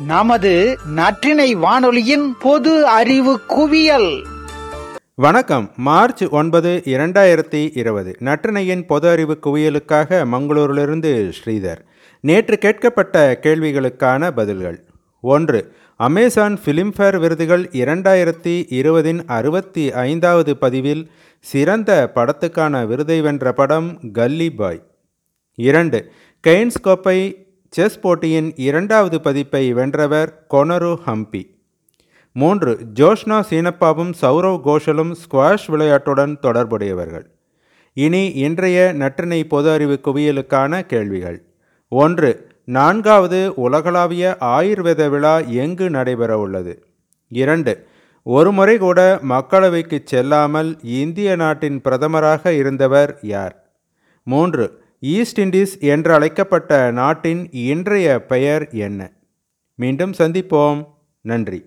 நமது நற்றினை வானொலியின் பொது அறிவு குவியல். வணக்கம். மார்ச் ஒன்பது இரண்டாயிரத்தி இருபது. நற்றினையின் பொது அறிவு குவியலுக்காக மங்களூரிலிருந்து ஸ்ரீதர். நேற்று கேட்கப்பட்ட கேள்விகளுக்கான பதில்கள். ஒன்று அமேசான் ஃபிலிம்ஃபேர் விருதுகள் இரண்டாயிரத்தி இருபதின் அறுபத்தி ஐந்தாவது பதிவில் சிறந்த படத்துக்கான விருதை வென்ற படம் கல்லி பாய். இரண்டு கெய்ன்ஸ் கோப்பை செஸ் போட்டியின் இரண்டாவது பதிப்பை வென்றவர் கொனரு ஹம்பி. மூன்று ஜோஷ்னா சீனப்பாவும் சௌரவ் கோஷலும் ஸ்குவாஷ் விளையாட்டுடன் தொடர்புடையவர்கள். இனி இன்றைய நற்றினை பொது அறிவு குவியலுக்கான கேள்விகள். ஒன்று நான்காவது உலகளாவிய ஆயுர்வேத விழா எங்கு நடைபெற உள்ளது? இரண்டு ஒருமுறை கூட மக்களவைக்கு செல்லாமல் இந்திய நாட்டின் பிரதமராக இருந்தவர் யார்? மூன்று ஈஸ்ட் இண்டீஸ் என்று அழைக்கப்பட்ட நாட்டின் இன்றைய பெயர் என்ன? மீண்டும் சந்திப்போம். நன்றி.